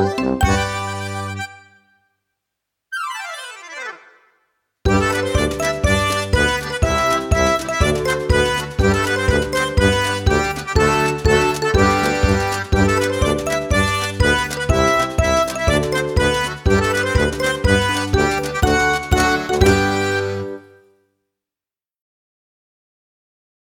Música